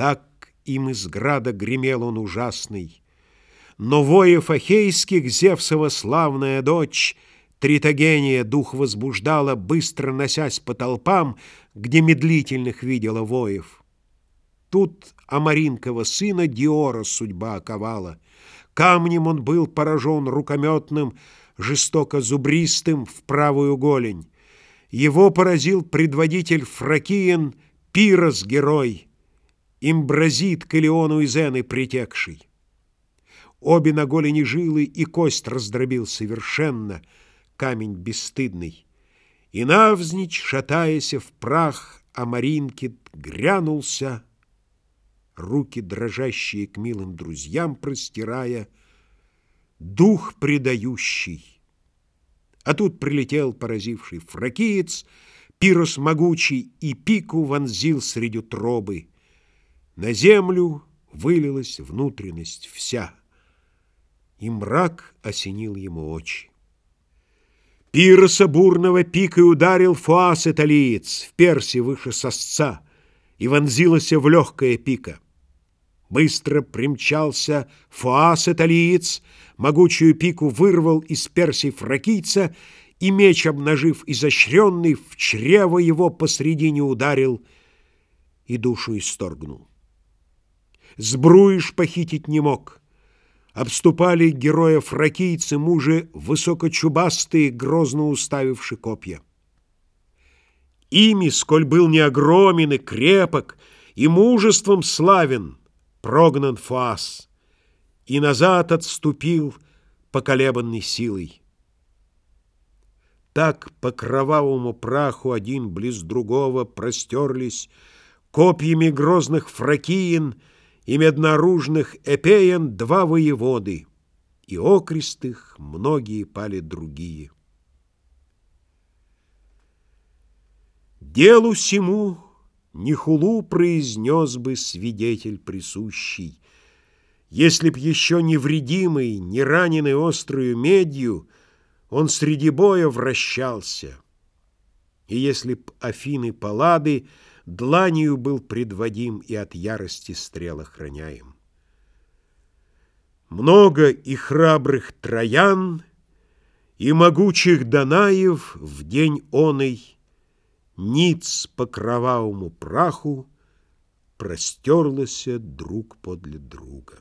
Так им из града гремел он ужасный. Но воев Ахейских Зевсова славная дочь Тритогения дух возбуждала, быстро носясь по толпам, где медлительных видела воев. Тут Амаринкова сына Диора судьба оковала. Камнем он был поражен рукометным, жестоко зубристым в правую голень. Его поразил предводитель Фракиен Пирос герой, имбразит к Илеону из Эны притекший. Обе на голени жилы, и кость раздробил совершенно камень бесстыдный. И навзничь, шатаясь в прах, Амаринкит грянулся, руки дрожащие к милым друзьям простирая, дух предающий. А тут прилетел поразивший фракиец, пирос могучий, и пику вонзил среди тробы. На землю вылилась внутренность вся — и мрак осенил ему очи. Пироса бурного пикой ударил Фуас италиец в персе выше сосца, и вонзилась в легкое пика. Быстро примчался Фуас италиец, могучую пику вырвал из перси фракийца и меч, обнажив изощренный, в чрево его посредине ударил и душу исторгнул. Сбруиш похитить не мог — Обступали героев ракийцы мужи высокочубастые, грозно уставивши копья. Ими, сколь был не огромен и крепок, и мужеством славен, прогнан Фас, и назад отступил поколебанной силой. Так по кровавому праху один близ другого простерлись копьями грозных фракиен и медноружных эпеян два воеводы, и окрестых многие пали другие. Делу сему не хулу произнес бы свидетель присущий, если б еще невредимый, не раненый острую медью, он среди боя вращался, и если б Афины Паллады Дланью был предводим и от ярости стрел охраняем. Много и храбрых троян, и могучих Данаев в день оной Ниц по кровавому праху простерлася друг подле друга.